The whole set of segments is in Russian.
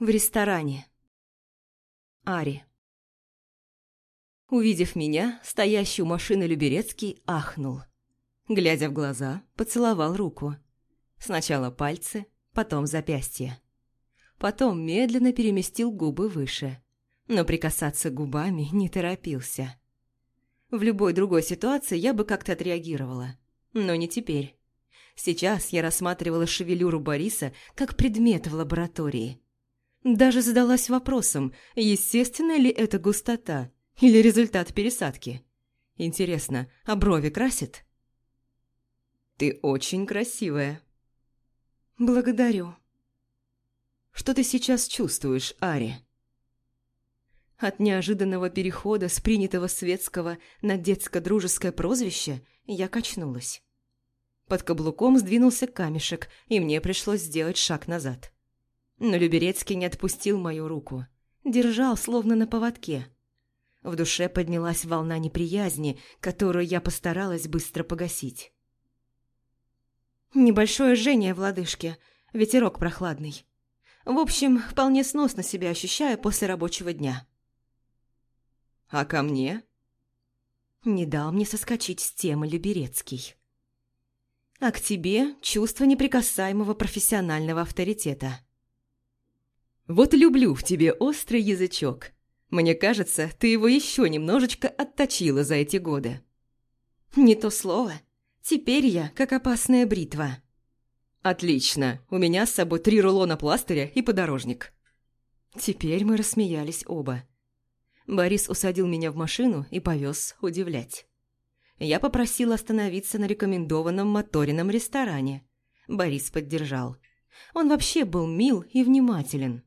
В ресторане. Ари. Увидев меня, стоящий у машины Люберецкий ахнул. Глядя в глаза, поцеловал руку. Сначала пальцы, потом запястье. Потом медленно переместил губы выше, но прикасаться губами не торопился. В любой другой ситуации я бы как-то отреагировала, но не теперь. Сейчас я рассматривала шевелюру Бориса как предмет в лаборатории. Даже задалась вопросом, естественная ли это густота или результат пересадки. Интересно, а брови красит? «Ты очень красивая». «Благодарю». «Что ты сейчас чувствуешь, Ари?» От неожиданного перехода с принятого светского на детско-дружеское прозвище я качнулась. Под каблуком сдвинулся камешек, и мне пришлось сделать шаг назад. Но Люберецкий не отпустил мою руку. Держал, словно на поводке. В душе поднялась волна неприязни, которую я постаралась быстро погасить. Небольшое жжение в лодыжке, ветерок прохладный. В общем, вполне сносно себя ощущаю после рабочего дня. «А ко мне?» Не дал мне соскочить с темы Люберецкий а к тебе чувство неприкасаемого профессионального авторитета. Вот люблю в тебе острый язычок. Мне кажется, ты его еще немножечко отточила за эти годы. Не то слово. Теперь я как опасная бритва. Отлично, у меня с собой три рулона пластыря и подорожник. Теперь мы рассмеялись оба. Борис усадил меня в машину и повез удивлять. Я попросила остановиться на рекомендованном моторином ресторане. Борис поддержал. Он вообще был мил и внимателен.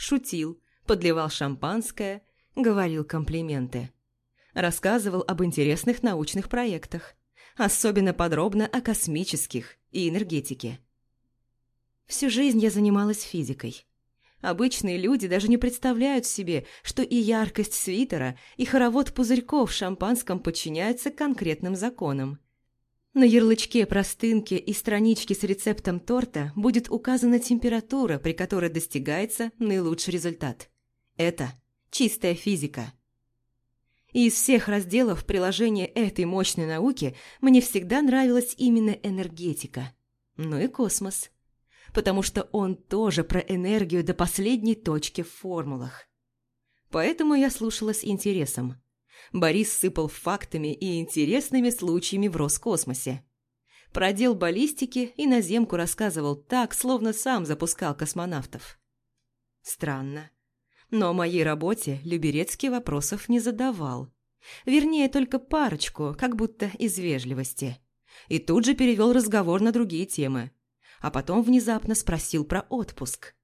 Шутил, подливал шампанское, говорил комплименты. Рассказывал об интересных научных проектах, особенно подробно о космических и энергетике. Всю жизнь я занималась физикой. Обычные люди даже не представляют себе, что и яркость свитера, и хоровод пузырьков в шампанском подчиняются конкретным законам. На ярлычке простынки и страничке с рецептом торта будет указана температура, при которой достигается наилучший результат. Это чистая физика. И из всех разделов приложения этой мощной науки мне всегда нравилась именно энергетика. Ну и космос потому что он тоже про энергию до последней точки в формулах. Поэтому я слушала с интересом. Борис сыпал фактами и интересными случаями в Роскосмосе. Про баллистики и наземку рассказывал так, словно сам запускал космонавтов. Странно. Но о моей работе Люберецкий вопросов не задавал. Вернее, только парочку, как будто из вежливости. И тут же перевел разговор на другие темы а потом внезапно спросил про отпуск.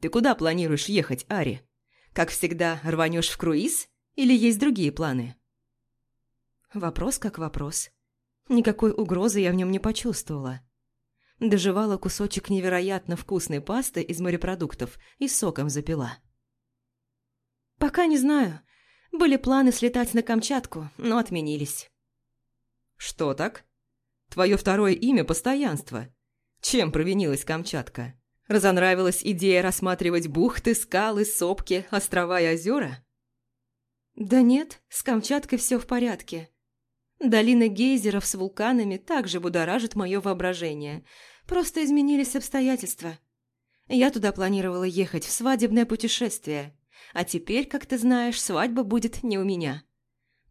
«Ты куда планируешь ехать, Ари? Как всегда, рванешь в круиз или есть другие планы?» Вопрос как вопрос. Никакой угрозы я в нем не почувствовала. Доживала кусочек невероятно вкусной пасты из морепродуктов и соком запила. «Пока не знаю. Были планы слетать на Камчатку, но отменились». «Что так? Твое второе имя – постоянство. Чем провинилась Камчатка? Разонравилась идея рассматривать бухты, скалы, сопки, острова и озера? Да нет, с Камчаткой все в порядке. Долина гейзеров с вулканами также будоражит мое воображение. Просто изменились обстоятельства. Я туда планировала ехать в свадебное путешествие. А теперь, как ты знаешь, свадьба будет не у меня.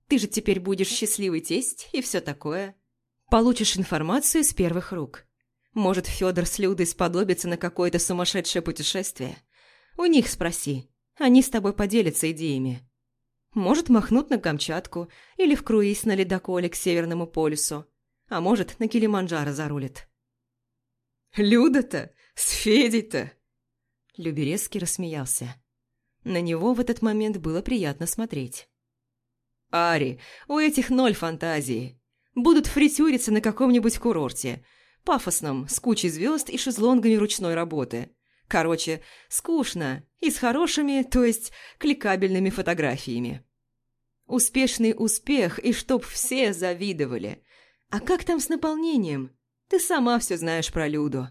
Ты же теперь будешь счастливый тесть и все такое. Получишь информацию с первых рук. Может, Федор с Людой сподобится на какое-то сумасшедшее путешествие? У них спроси. Они с тобой поделятся идеями. Может, махнут на Камчатку или в круиз на ледоколе к Северному полюсу. А может, на Килиманджаро зарулит. «Люда-то? С Федей-то?» Люберецкий рассмеялся. На него в этот момент было приятно смотреть. «Ари, у этих ноль фантазии. Будут фритюриться на каком-нибудь курорте – Пафосном, с кучей звезд и шезлонгами ручной работы. Короче, скучно и с хорошими, то есть кликабельными фотографиями. Успешный успех, и чтоб все завидовали. А как там с наполнением? Ты сама все знаешь про Люду.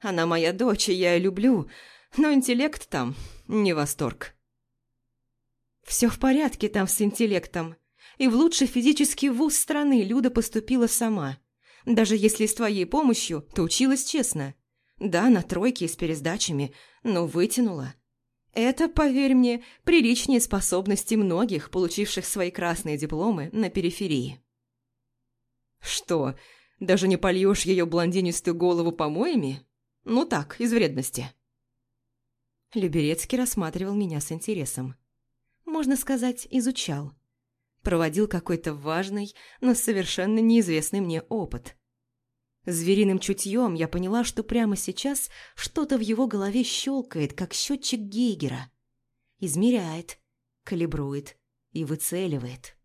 Она моя дочь, и я ее люблю, но интеллект там не восторг. Все в порядке там с интеллектом. И в лучший физический вуз страны Люда поступила сама. Даже если с твоей помощью, то училась честно. Да, на тройке и с пересдачами, но вытянула. Это, поверь мне, приличнее способности многих, получивших свои красные дипломы на периферии. Что, даже не польешь ее блондинистую голову помоями? Ну так, из вредности. Люберецкий рассматривал меня с интересом. Можно сказать, изучал. Проводил какой-то важный, но совершенно неизвестный мне опыт. Звериным чутьем я поняла, что прямо сейчас что-то в его голове щелкает, как счетчик Гейгера. Измеряет, калибрует и выцеливает.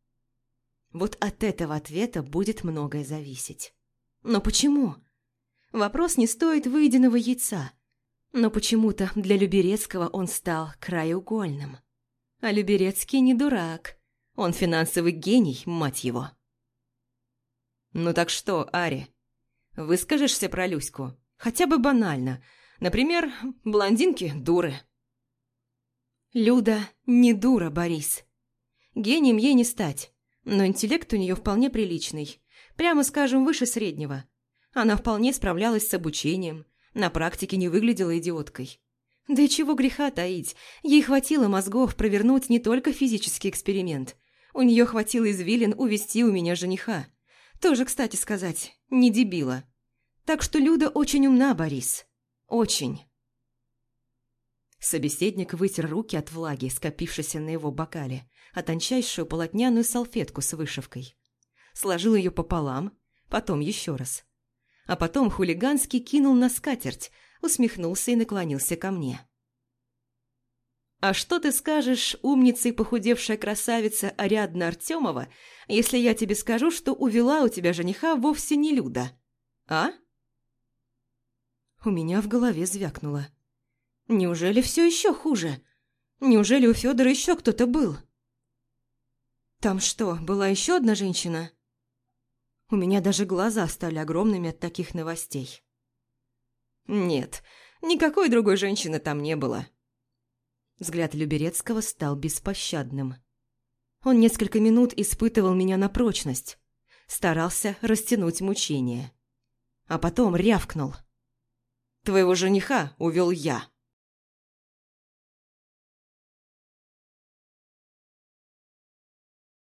Вот от этого ответа будет многое зависеть. Но почему? Вопрос не стоит выеденного яйца. Но почему-то для Люберецкого он стал краеугольным. А Люберецкий не дурак. Он финансовый гений, мать его. «Ну так что, Ари, Выскажешься про Люську? Хотя бы банально. Например, блондинки – дуры. Люда не дура, Борис. Гением ей не стать, но интеллект у нее вполне приличный. Прямо скажем, выше среднего. Она вполне справлялась с обучением, на практике не выглядела идиоткой. Да и чего греха таить, ей хватило мозгов провернуть не только физический эксперимент. У нее хватило извилин увести у меня жениха. Тоже, кстати сказать, не дебила. Так что Люда очень умна, Борис. Очень. Собеседник вытер руки от влаги, скопившейся на его бокале, а тончайшую полотняную салфетку с вышивкой. Сложил ее пополам, потом еще раз. А потом хулигански кинул на скатерть, усмехнулся и наклонился ко мне. «А что ты скажешь, умница и похудевшая красавица Ариадна Артемова, если я тебе скажу, что увела у тебя жениха вовсе не Люда? А?» У меня в голове звякнуло. «Неужели все еще хуже? Неужели у Федора еще кто-то был?» «Там что, была еще одна женщина?» У меня даже глаза стали огромными от таких новостей. «Нет, никакой другой женщины там не было», Взгляд Люберецкого стал беспощадным. Он несколько минут испытывал меня на прочность, старался растянуть мучение. А потом рявкнул. «Твоего жениха увел я».